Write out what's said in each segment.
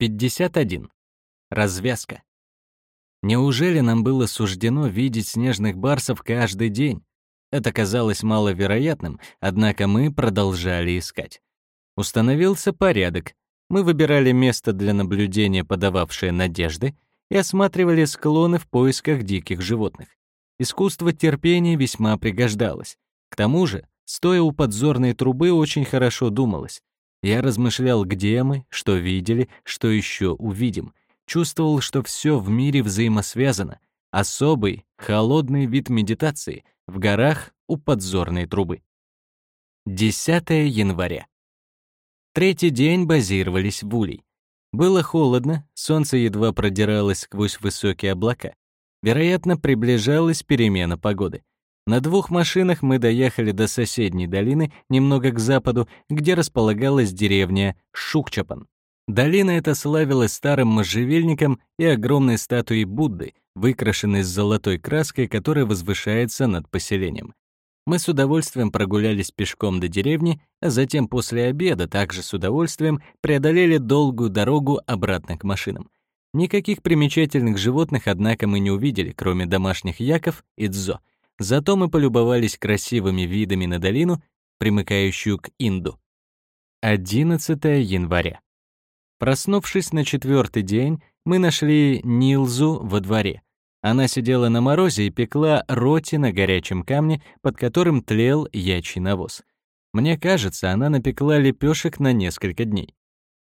51. Развязка. Неужели нам было суждено видеть снежных барсов каждый день? Это казалось маловероятным, однако мы продолжали искать. Установился порядок. Мы выбирали место для наблюдения, подававшее надежды, и осматривали склоны в поисках диких животных. Искусство терпения весьма пригождалось. К тому же, стоя у подзорной трубы, очень хорошо думалось. Я размышлял, где мы, что видели, что еще увидим. Чувствовал, что все в мире взаимосвязано. Особый, холодный вид медитации в горах у подзорной трубы. 10 января. Третий день базировались в Улей. Было холодно, солнце едва продиралось сквозь высокие облака. Вероятно, приближалась перемена погоды. На двух машинах мы доехали до соседней долины, немного к западу, где располагалась деревня Шукчапан. Долина эта славилась старым можжевельником и огромной статуей Будды, выкрашенной с золотой краской, которая возвышается над поселением. Мы с удовольствием прогулялись пешком до деревни, а затем после обеда также с удовольствием преодолели долгую дорогу обратно к машинам. Никаких примечательных животных, однако, мы не увидели, кроме домашних яков и дзо — Зато мы полюбовались красивыми видами на долину, примыкающую к Инду. 11 января. Проснувшись на четвертый день, мы нашли Нилзу во дворе. Она сидела на морозе и пекла роти на горячем камне, под которым тлел ячий навоз. Мне кажется, она напекла лепешек на несколько дней.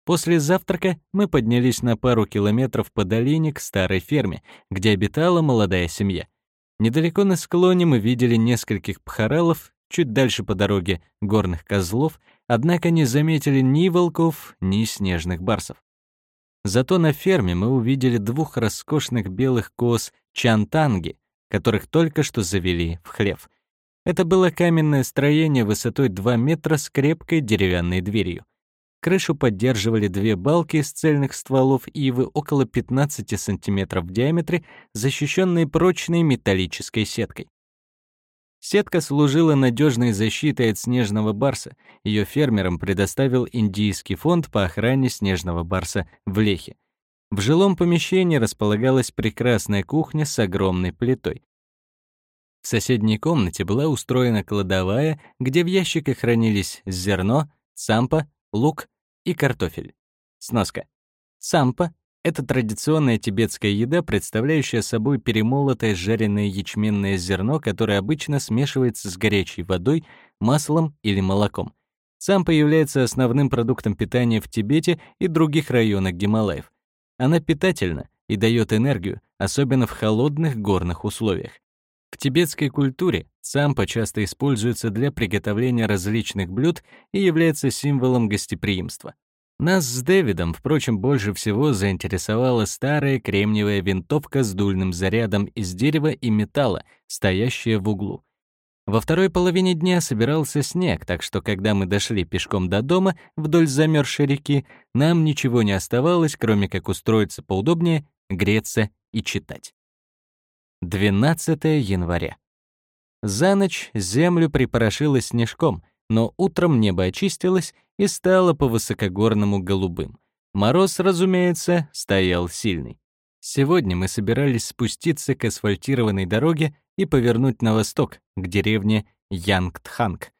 После завтрака мы поднялись на пару километров по долине к старой ферме, где обитала молодая семья. Недалеко на склоне мы видели нескольких пхаралов, чуть дальше по дороге горных козлов, однако не заметили ни волков, ни снежных барсов. Зато на ферме мы увидели двух роскошных белых коз чантанги, которых только что завели в хлев. Это было каменное строение высотой 2 метра с крепкой деревянной дверью. Крышу поддерживали две балки из цельных стволов ивы около 15 сантиметров в диаметре, защищенные прочной металлической сеткой. Сетка служила надежной защитой от снежного барса. Ее фермерам предоставил Индийский фонд по охране снежного барса в Лехе. В жилом помещении располагалась прекрасная кухня с огромной плитой. В соседней комнате была устроена кладовая, где в ящиках хранились зерно, сампа, лук и картофель. Сноска. Сампа — это традиционная тибетская еда, представляющая собой перемолотое жареное ячменное зерно, которое обычно смешивается с горячей водой, маслом или молоком. Сампа является основным продуктом питания в Тибете и других районах Гималаев. Она питательна и дает энергию, особенно в холодных горных условиях. В тибетской культуре сампа часто используется для приготовления различных блюд и является символом гостеприимства. Нас с Дэвидом, впрочем, больше всего заинтересовала старая кремниевая винтовка с дульным зарядом из дерева и металла, стоящая в углу. Во второй половине дня собирался снег, так что когда мы дошли пешком до дома вдоль замерзшей реки, нам ничего не оставалось, кроме как устроиться поудобнее, греться и читать. 12 января. За ночь землю припорошило снежком, но утром небо очистилось и стало по высокогорному голубым. Мороз, разумеется, стоял сильный. Сегодня мы собирались спуститься к асфальтированной дороге и повернуть на восток, к деревне Янгтханг.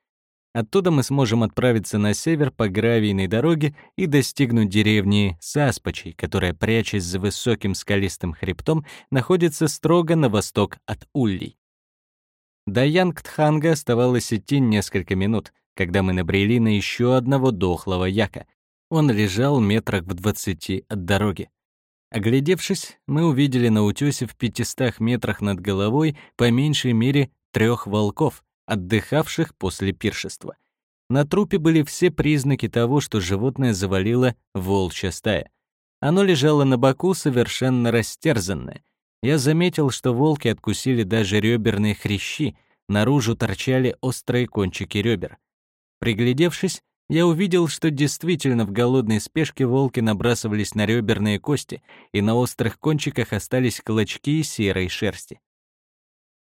Оттуда мы сможем отправиться на север по гравийной дороге и достигнуть деревни Саспачей, которая, прячась за высоким скалистым хребтом, находится строго на восток от Уллий. До Янгтханга оставалось идти несколько минут, когда мы набрели на еще одного дохлого яка. Он лежал метрах в двадцати от дороги. Оглядевшись, мы увидели на утёсе в 500 метрах над головой по меньшей мере трех волков, отдыхавших после пиршества. На трупе были все признаки того, что животное завалило волчья стая. Оно лежало на боку совершенно растерзанное. Я заметил, что волки откусили даже реберные хрящи, наружу торчали острые кончики ребер. Приглядевшись, я увидел, что действительно в голодной спешке волки набрасывались на реберные кости, и на острых кончиках остались клочки серой шерсти.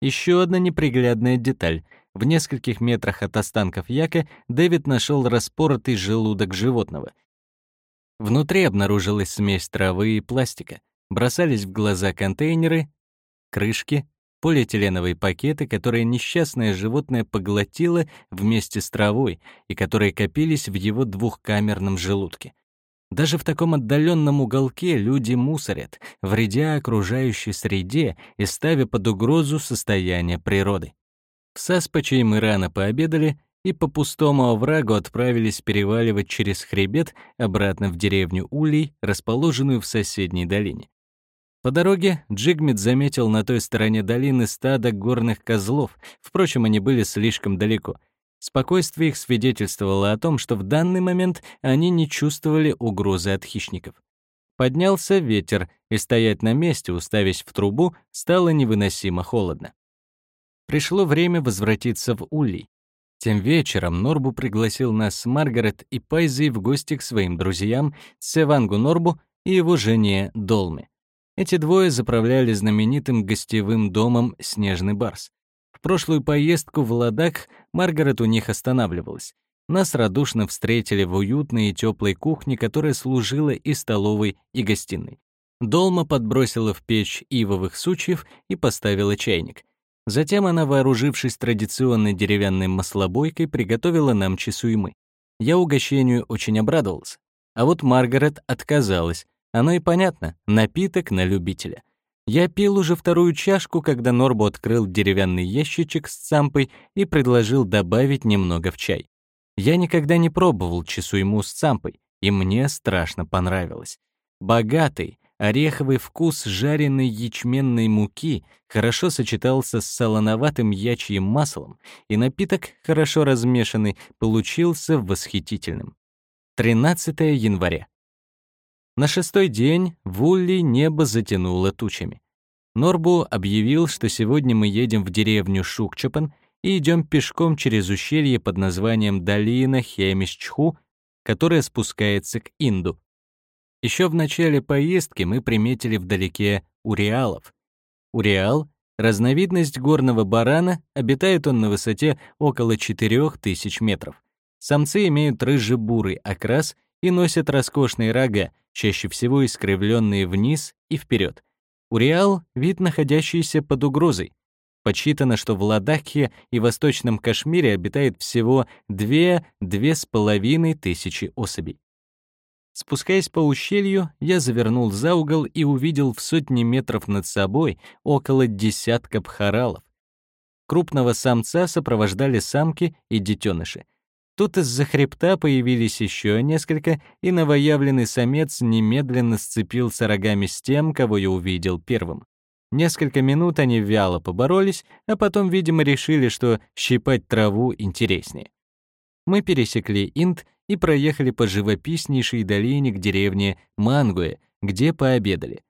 Еще одна неприглядная деталь. В нескольких метрах от останков яка Дэвид нашел распоротый желудок животного. Внутри обнаружилась смесь травы и пластика. Бросались в глаза контейнеры, крышки, полиэтиленовые пакеты, которые несчастное животное поглотило вместе с травой и которые копились в его двухкамерном желудке. Даже в таком отдаленном уголке люди мусорят, вредя окружающей среде и ставя под угрозу состояние природы. В Саспаче мы рано пообедали и по пустому оврагу отправились переваливать через хребет обратно в деревню Улей, расположенную в соседней долине. По дороге Джигмит заметил на той стороне долины стадо горных козлов, впрочем, они были слишком далеко. Спокойствие их свидетельствовало о том, что в данный момент они не чувствовали угрозы от хищников. Поднялся ветер, и стоять на месте, уставясь в трубу, стало невыносимо холодно. Пришло время возвратиться в Улей. Тем вечером Норбу пригласил нас с Маргарет и Пайзой в гости к своим друзьям Севангу Норбу и его жене Долме. Эти двое заправляли знаменитым гостевым домом «Снежный барс». В прошлую поездку в Ладак Маргарет у них останавливалась. Нас радушно встретили в уютной и теплой кухне, которая служила и столовой, и гостиной. Долма подбросила в печь ивовых сучьев и поставила чайник. Затем она, вооружившись традиционной деревянной маслобойкой, приготовила нам чесуймы. Я угощению очень обрадовался. А вот Маргарет отказалась. Оно и понятно, напиток на любителя. Я пил уже вторую чашку, когда Норбу открыл деревянный ящичек с цампой и предложил добавить немного в чай. Я никогда не пробовал чесуйму с цампой, и мне страшно понравилось. Богатый, Ореховый вкус жареной ячменной муки хорошо сочетался с солоноватым ячьим маслом, и напиток, хорошо размешанный, получился восхитительным. 13 января. На шестой день в Улли небо затянуло тучами. Норбу объявил, что сегодня мы едем в деревню Шукчапан и идем пешком через ущелье под названием Долина Хемисчху, которая спускается к Инду. Еще в начале поездки мы приметили вдалеке уриалов. Уриал — разновидность горного барана, обитает он на высоте около 4000 метров. Самцы имеют рыже-бурый окрас и носят роскошные рога, чаще всего искривленные вниз и вперед. Уриал — вид, находящийся под угрозой. Подсчитано, что в Ладакхе и Восточном Кашмире обитает всего 2-2,5 тысячи особей. Спускаясь по ущелью, я завернул за угол и увидел в сотни метров над собой около десятка бхаралов. Крупного самца сопровождали самки и детеныши. Тут из-за хребта появились еще несколько, и новоявленный самец немедленно сцепился рогами с тем, кого я увидел первым. Несколько минут они вяло поборолись, а потом, видимо, решили, что щипать траву интереснее. Мы пересекли Инд и проехали по живописнейшей долине к деревне Мангуэ, где пообедали.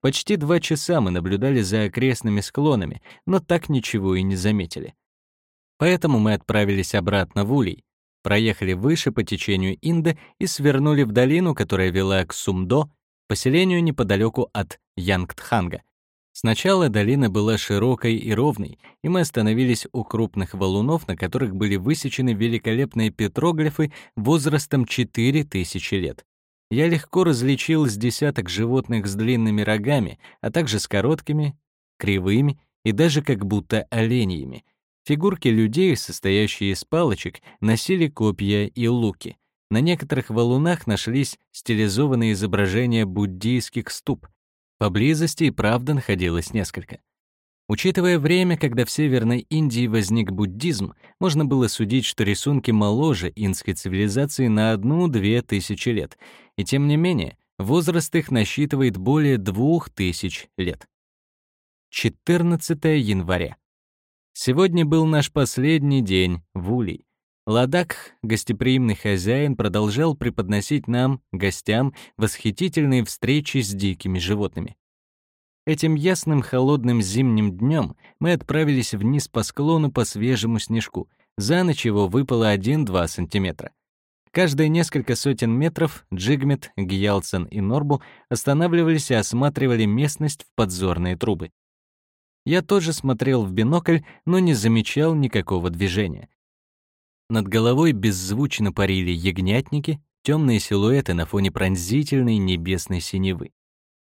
Почти два часа мы наблюдали за окрестными склонами, но так ничего и не заметили. Поэтому мы отправились обратно в Улей, проехали выше по течению Инда и свернули в долину, которая вела к Сумдо, поселению неподалеку от Янгтханга, Сначала долина была широкой и ровной, и мы остановились у крупных валунов, на которых были высечены великолепные петроглифы возрастом 4000 лет. Я легко различил с десяток животных с длинными рогами, а также с короткими, кривыми и даже как будто оленьями. Фигурки людей, состоящие из палочек, носили копья и луки. На некоторых валунах нашлись стилизованные изображения буддийских ступ — Поблизости и правда находилось несколько. Учитывая время, когда в Северной Индии возник буддизм, можно было судить, что рисунки моложе инской цивилизации на одну-две тысячи лет, и тем не менее возраст их насчитывает более двух тысяч лет. 14 января. Сегодня был наш последний день в Улей. Ладак, гостеприимный хозяин, продолжал преподносить нам, гостям, восхитительные встречи с дикими животными. Этим ясным холодным зимним днем мы отправились вниз по склону по свежему снежку. За ночь его выпало 1-2 сантиметра. Каждые несколько сотен метров Джигмет, Гиялсон и Норбу останавливались и осматривали местность в подзорные трубы. Я тоже смотрел в бинокль, но не замечал никакого движения. Над головой беззвучно парили ягнятники, темные силуэты на фоне пронзительной небесной синевы.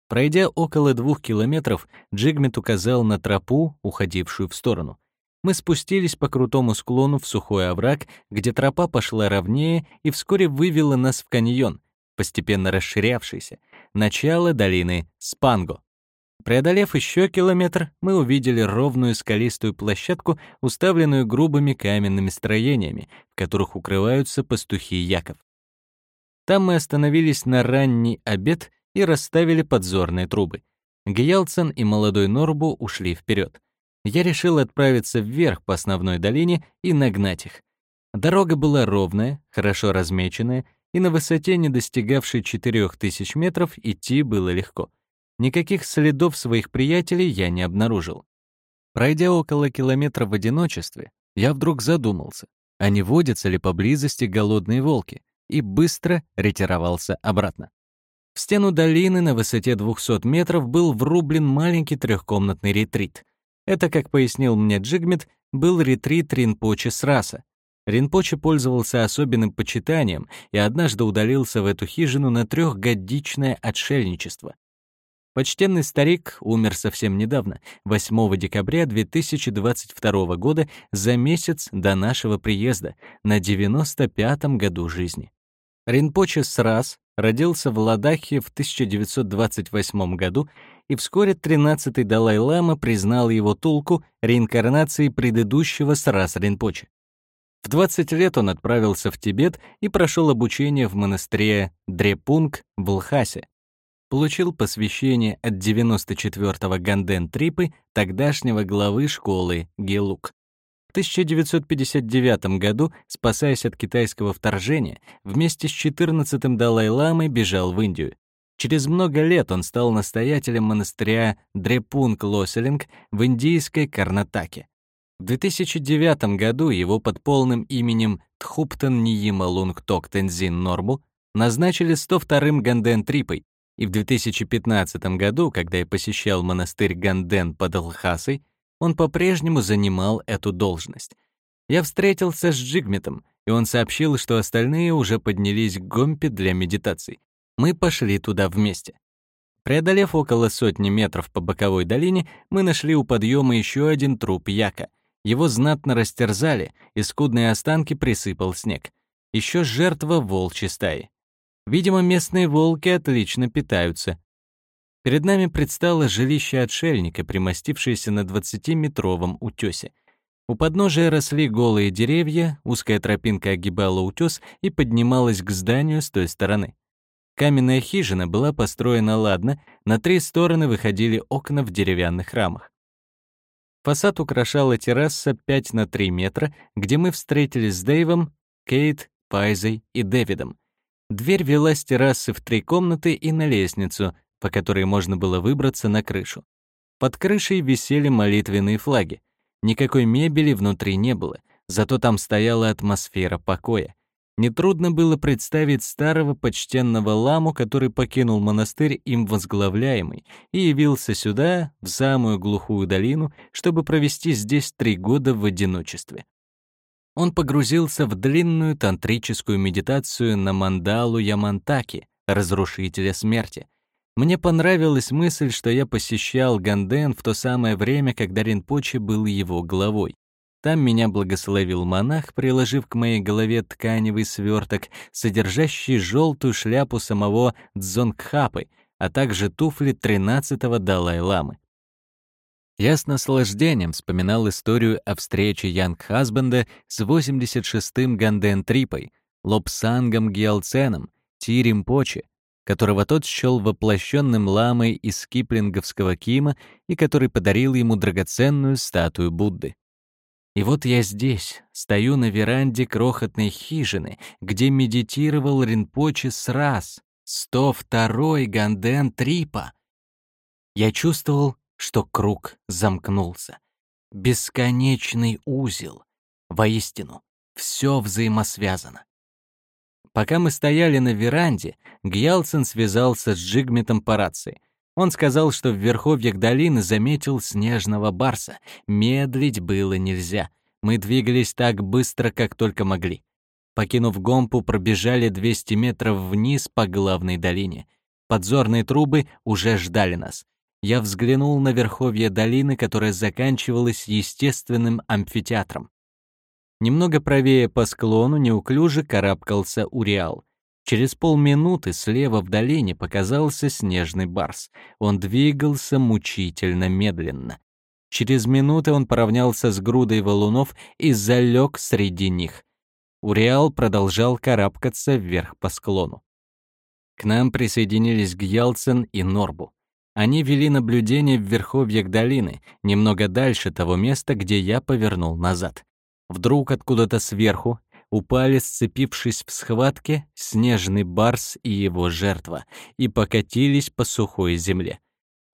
Пройдя около двух километров, Джигмет указал на тропу, уходившую в сторону. Мы спустились по крутому склону в сухой овраг, где тропа пошла ровнее и вскоре вывела нас в каньон, постепенно расширявшийся, начало долины Спанго. Преодолев еще километр, мы увидели ровную скалистую площадку, уставленную грубыми каменными строениями, в которых укрываются пастухи Яков. Там мы остановились на ранний обед и расставили подзорные трубы. Гиялцен и молодой Норбу ушли вперед. Я решил отправиться вверх по основной долине и нагнать их. Дорога была ровная, хорошо размеченная, и на высоте, не достигавшей 4000 метров, идти было легко. Никаких следов своих приятелей я не обнаружил. Пройдя около километра в одиночестве, я вдруг задумался, а не водятся ли поблизости голодные волки, и быстро ретировался обратно. В стену долины на высоте 200 метров был врублен маленький трехкомнатный ретрит. Это, как пояснил мне Джигмит, был ретрит Ринпоче с раса. Ринпоче пользовался особенным почитанием и однажды удалился в эту хижину на трехгодичное отшельничество. Почтенный старик умер совсем недавно, 8 декабря 2022 года, за месяц до нашего приезда, на 95-м году жизни. Ринпоче Срас родился в Ладахе в 1928 году, и вскоре 13-й Далай-лама признал его тулку реинкарнацией предыдущего Срас Ринпоче. В 20 лет он отправился в Тибет и прошел обучение в монастыре Дрепунг в Лхасе. Получил посвящение от 94-го Ганден Трипы, тогдашнего главы школы Гелук. В 1959 году, спасаясь от китайского вторжения, вместе с 14-м Далай-ламой бежал в Индию. Через много лет он стал настоятелем монастыря Дрепунг-Лоселинг в индийской Карнатаке. В 2009 году его под полным именем Тхуптан Ниима Лунгток Тензин Норму назначили 102-м Ганден Трипой, и в 2015 году, когда я посещал монастырь Ганден под Лхасой, он по-прежнему занимал эту должность. Я встретился с Джигметом, и он сообщил, что остальные уже поднялись к Гомпе для медитаций. Мы пошли туда вместе. Преодолев около сотни метров по боковой долине, мы нашли у подъема еще один труп яка. Его знатно растерзали, и скудные останки присыпал снег. Еще жертва волчьей стаи. Видимо, местные волки отлично питаются, Перед нами предстало жилище отшельника, примостившееся на 20-метровом утёсе. У подножия росли голые деревья, узкая тропинка огибала утёс и поднималась к зданию с той стороны. Каменная хижина была построена ладно, на три стороны выходили окна в деревянных рамах. Фасад украшала терраса 5 на 3 метра, где мы встретились с Дэйвом, Кейт, Пайзой и Дэвидом. Дверь вела с террасы в три комнаты и на лестницу, по которой можно было выбраться на крышу. Под крышей висели молитвенные флаги. Никакой мебели внутри не было, зато там стояла атмосфера покоя. Нетрудно было представить старого почтенного ламу, который покинул монастырь им возглавляемый и явился сюда, в самую глухую долину, чтобы провести здесь три года в одиночестве. Он погрузился в длинную тантрическую медитацию на мандалу Ямантаки, разрушителя смерти, мне понравилась мысль, что я посещал Ганден в то самое время, когда Ринпоче был его главой. Там меня благословил монах, приложив к моей голове тканевый сверток, содержащий желтую шляпу самого Дзонгхапы, а также туфли 13-го Далай-ламы. Я с наслаждением вспоминал историю о встрече Янг Хасбенда с 86-м Ганден Трипой, Лобсангом Гиалценом, Тирим Поче, которого тот счел воплощенным ламой из киплинговского Кима и который подарил ему драгоценную статую Будды. И вот я здесь, стою на веранде крохотной хижины, где медитировал Ринпоче с раз, 102-й Ганден Трипа. Я чувствовал, что круг замкнулся. Бесконечный узел. Воистину, все взаимосвязано. Пока мы стояли на веранде, Гьялсен связался с Джигметом по рации. Он сказал, что в верховьях долины заметил снежного барса. Медлить было нельзя. Мы двигались так быстро, как только могли. Покинув Гомпу, пробежали 200 метров вниз по главной долине. Подзорные трубы уже ждали нас. Я взглянул на верховье долины, которая заканчивалась естественным амфитеатром. Немного правее по склону неуклюже карабкался Уриал. Через полминуты слева в долине показался снежный барс. Он двигался мучительно медленно. Через минуту он поравнялся с грудой валунов и залег среди них. Уриал продолжал карабкаться вверх по склону. К нам присоединились Гьялцен и Норбу. Они вели наблюдение в верховьях долины, немного дальше того места, где я повернул назад. Вдруг откуда-то сверху упали, сцепившись в схватке, снежный барс и его жертва, и покатились по сухой земле.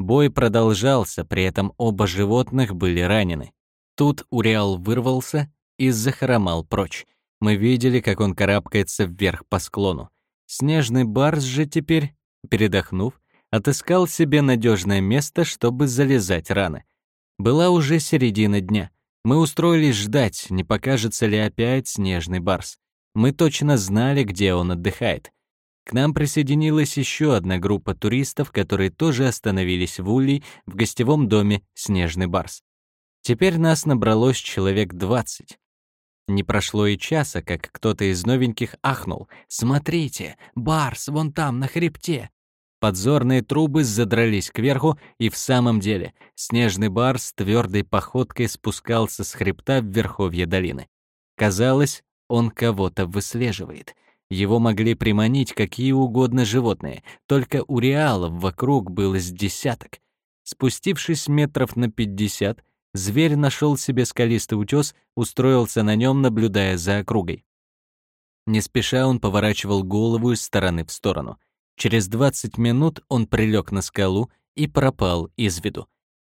Бой продолжался, при этом оба животных были ранены. Тут Уриал вырвался и захромал прочь. Мы видели, как он карабкается вверх по склону. Снежный барс же теперь, передохнув, отыскал себе надежное место, чтобы залезать раны. Была уже середина дня. Мы устроились ждать, не покажется ли опять снежный барс. Мы точно знали, где он отдыхает. К нам присоединилась еще одна группа туристов, которые тоже остановились в Улей в гостевом доме «Снежный барс». Теперь нас набралось человек 20. Не прошло и часа, как кто-то из новеньких ахнул. «Смотрите, барс вон там, на хребте!» Подзорные трубы задрались кверху, и в самом деле снежный барс твердой походкой спускался с хребта в верховье долины. Казалось, он кого-то выслеживает. Его могли приманить какие угодно животные, только у реалов вокруг было с десяток. Спустившись метров на пятьдесят, зверь нашел себе скалистый утес, устроился на нем, наблюдая за округой. Не спеша он поворачивал голову из стороны в сторону — Через 20 минут он прилег на скалу и пропал из виду.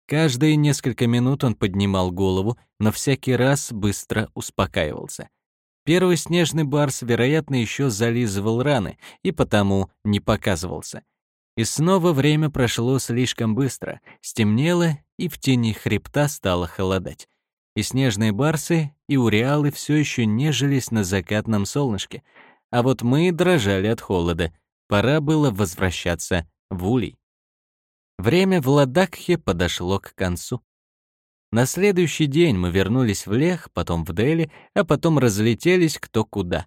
Каждые несколько минут он поднимал голову, но всякий раз быстро успокаивался. Первый снежный барс, вероятно, еще зализывал раны и потому не показывался. И снова время прошло слишком быстро, стемнело, и в тени хребта стало холодать. И снежные барсы, и уреалы все еще нежились на закатном солнышке, а вот мы дрожали от холода, Пора было возвращаться в Улей. Время в Ладакхе подошло к концу. На следующий день мы вернулись в Лех, потом в Дели, а потом разлетелись кто куда.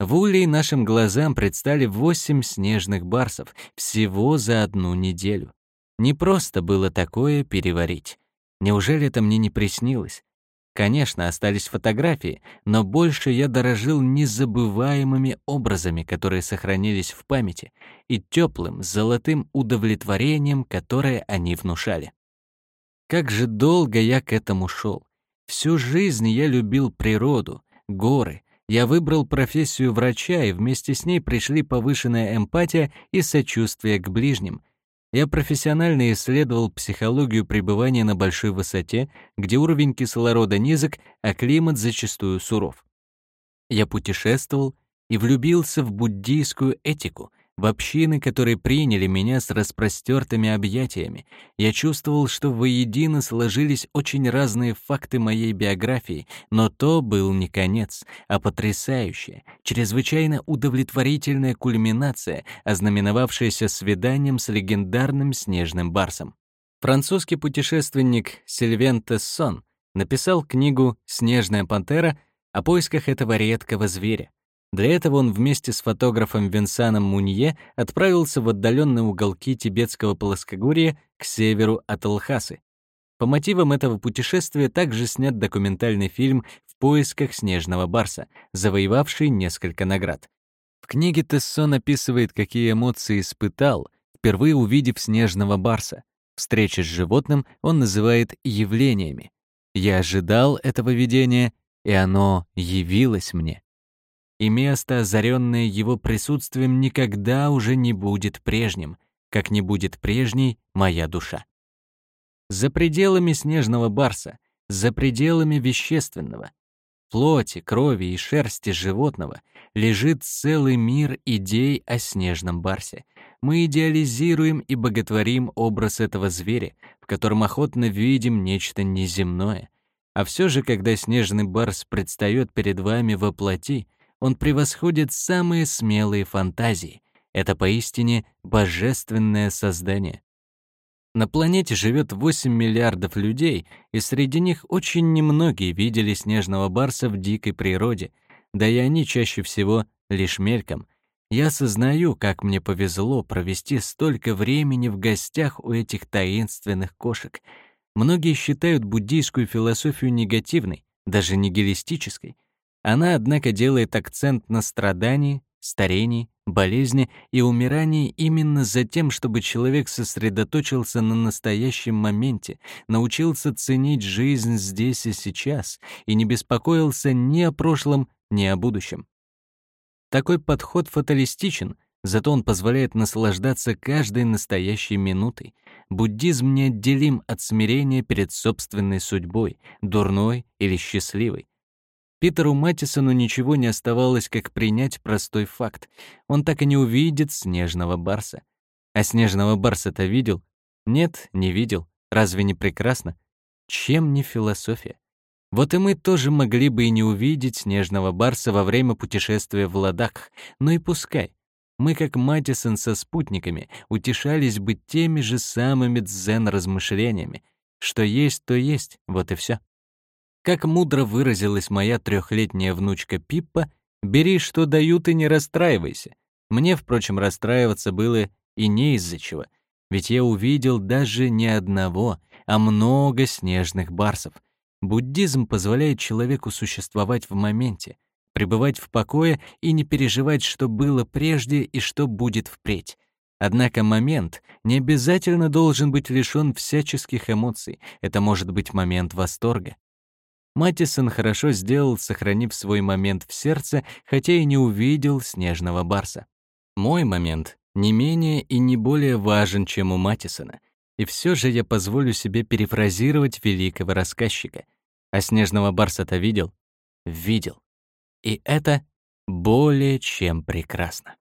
В Улей нашим глазам предстали восемь снежных барсов всего за одну неделю. Не просто было такое переварить. Неужели это мне не приснилось? Конечно, остались фотографии, но больше я дорожил незабываемыми образами, которые сохранились в памяти, и теплым, золотым удовлетворением, которое они внушали. Как же долго я к этому шел. Всю жизнь я любил природу, горы. Я выбрал профессию врача, и вместе с ней пришли повышенная эмпатия и сочувствие к ближним, я профессионально исследовал психологию пребывания на большой высоте, где уровень кислорода низок, а климат зачастую суров. Я путешествовал и влюбился в буддийскую этику, в общины, которые приняли меня с распростертыми объятиями, я чувствовал, что воедино сложились очень разные факты моей биографии, но то был не конец, а потрясающая, чрезвычайно удовлетворительная кульминация, ознаменовавшаяся свиданием с легендарным снежным барсом. Французский путешественник Сильвен Тессон написал книгу «Снежная пантера» о поисках этого редкого зверя. Для этого он вместе с фотографом Винсаном Мунье отправился в отдаленные уголки тибетского плоскогорья к северу от Лхасы. По мотивам этого путешествия также снят документальный фильм «В поисках снежного барса», завоевавший несколько наград. В книге Тессон описывает, какие эмоции испытал, впервые увидев снежного барса. Встречи с животным он называет явлениями. «Я ожидал этого видения, и оно явилось мне» и место, озаренное его присутствием, никогда уже не будет прежним, как не будет прежней моя душа. За пределами снежного барса, за пределами вещественного, плоти, крови и шерсти животного лежит целый мир идей о снежном барсе. Мы идеализируем и боготворим образ этого зверя, в котором охотно видим нечто неземное. А все же, когда снежный барс предстает перед вами во плоти, Он превосходит самые смелые фантазии. Это поистине божественное создание. На планете живет 8 миллиардов людей, и среди них очень немногие видели снежного барса в дикой природе, да и они чаще всего лишь мельком. Я осознаю, как мне повезло провести столько времени в гостях у этих таинственных кошек. Многие считают буддийскую философию негативной, даже нигилистической. Она, однако, делает акцент на страдании, старении, болезни и умирании именно за тем, чтобы человек сосредоточился на настоящем моменте, научился ценить жизнь здесь и сейчас и не беспокоился ни о прошлом, ни о будущем. Такой подход фаталистичен, зато он позволяет наслаждаться каждой настоящей минутой. Буддизм неотделим от смирения перед собственной судьбой, дурной или счастливой. Питеру Маттисону ничего не оставалось, как принять простой факт. Он так и не увидит снежного барса. А снежного барса-то видел? Нет, не видел. Разве не прекрасно? Чем не философия? Вот и мы тоже могли бы и не увидеть снежного барса во время путешествия в Ладак, но и пускай. Мы, как Маттисон со спутниками, утешались бы теми же самыми дзен-размышлениями. Что есть, то есть, вот и все. Как мудро выразилась моя трехлетняя внучка Пиппа, «Бери, что дают, и не расстраивайся». Мне, впрочем, расстраиваться было и не из-за чего, ведь я увидел даже не одного, а много снежных барсов. Буддизм позволяет человеку существовать в моменте, пребывать в покое и не переживать, что было прежде и что будет впредь. Однако момент не обязательно должен быть лишён всяческих эмоций. Это может быть момент восторга, Маттисон хорошо сделал, сохранив свой момент в сердце, хотя и не увидел снежного барса. Мой момент не менее и не более важен, чем у Маттисона. И все же я позволю себе перефразировать великого рассказчика. А снежного барса-то видел? Видел. И это более чем прекрасно.